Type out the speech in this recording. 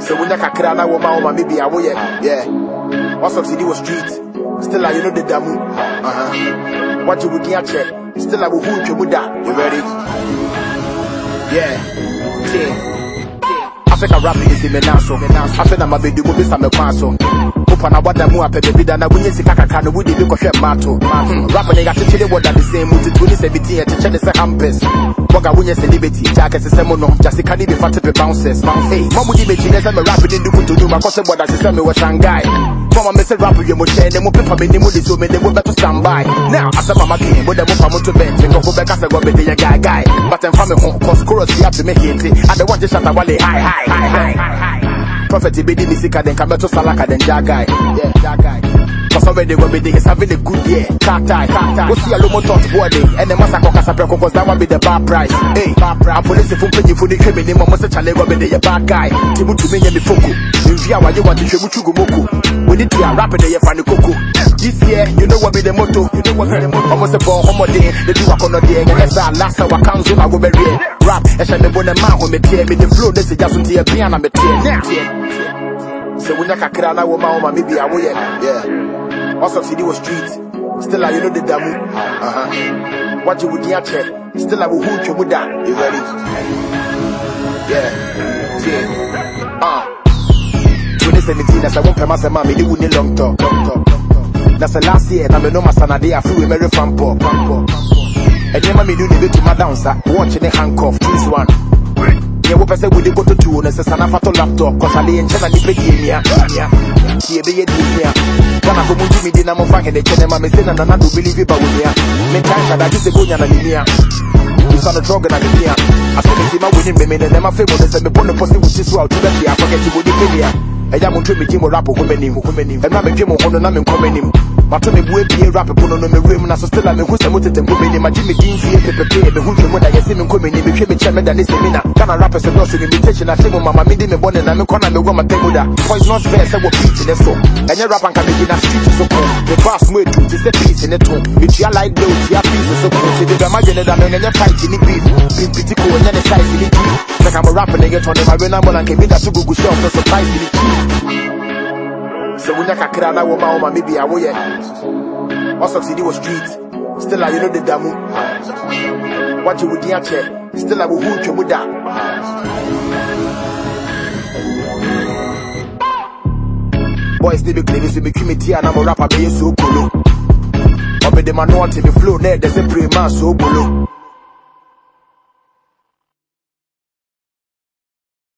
sɛ wonya kakra na woma woma me bia woyɛ yeah wasubsidi wɔ street? Still a you know deda mu uh-huh. wagye wo din akyɛ still a wohu ntwamu da you ready? Yeah. Yeah Africa rap is in me naso. Afe na mabedu mo bisa me Opa na wada mu apɛ baabi da na wonye sika kakra no wode bi kɔhwɛ Hmm, rap ne yɛakyekyere wɔda de sɛn mu sɛ biti yɛkyekyɛ ne sɛ hampers wɔga wonyɛ celebrity gya akɛse sɛ mo no gya sika ne bi fa tepe bouncers ma mu di m'akyi ne sɛ me rap kuto nu makɔ sɛ bɔda te sɛ mewɔ shanghai Mama me say rap you mo chain mo pepa me ni mo de so me de mo beto stand by now asa mama game mo de mo pa mo to bench ko ko be ka se go be de guy guy but em fa me ho cause chorus ya to me hit I don't want just shut wale high high high high prophet be di misika den kameto salaka den jagai yeah jagai Cause already when me is having a good year. Cat tie, tie. What's your lomo touch body? And the massa coca cause that one be the bad price. Hey, bad price. And police if you pay for the criminal, name almost a go be the bad guy. Timu to me and me foku. You via what you want to show chugu moku. We need to a rap in the fan coco. This year, you know what be the motto. You know what be the motto. Almost a born homo day. They do a corner day. And yes, I last hour council I go be. Rap. Me bone man who me tear me the flow. This is just until you piano me tear. So when you kakra na woma woma me bia woyɛ yeah. Wasubsidi wɔ street. Still a you know the damu. Uh-huh. wagye wo din akyɛ still a wohu ntwamu da you ready? Yeah. Yeah uh. 2017 na sɛ wompɛ masɛm a mede wo ne long talk long talk na sɛ last year na menom asanade a free mary fampɔ ɛnneɛma menu ne bɛtuma dansa watch ne handcuff choose one wopɛ sɛ wode kɔtotuo no sɛ sana fa to laptop kɔsaleɛ nkyɛ na nnipa die mia tie bɛyɛ diefia ghana kɔ mu ntumidi na momfa hedekyɛ ne ma me sɛ na nana dobelivi ba wɔmia mentae kadagye sɛ bonya na nemia bisa no drɔg na nemia asɛ mesima wonim memene nɛma fɛ mu no sɛ mebɔ no pɔ sɛ wosi so a wotubɛfia akɔkɛte the pɛnia ɛyà mo tún mi gye mo rap ho m'anim ɛnua mi dwe mo ho no na mi nkɔ m'anim mato mi bu ebie rap pono no mi wura mu na so still a mi hu sɛ mo tete nkɔ m'anim agye mi di nsuo pepepe ebi hu fi mu na yɛsi mi nkɔ m'anim ehwɛ mi kyɛn mi da ne semina ghana rappers dɔɔso limitation na se mo mama mi di mi bɔ ne na mi kɔ na mi wɔ ma tɛ mu da poisonous verse ɛwɔ pitch ne so ɛnyɛ rap anka mi gyina street so kɔn mi verse mu etu ti sɛ pitch ne to etua light bill tia pitch so kɔn ti di dama yɛ ne like I'm a rapper nigga turn my real number and can be that to Google self no surprise me. So when I kakra na wo ma wo maybe I will yeah. What's up city was street. Still I you know the damu. What you would dear check. Still I will hoot you with that. Boys, they be clean, so be committee, and I'm a rapper, be so cool. Up in the man, want to be flow, there, there's a pre man, so cool.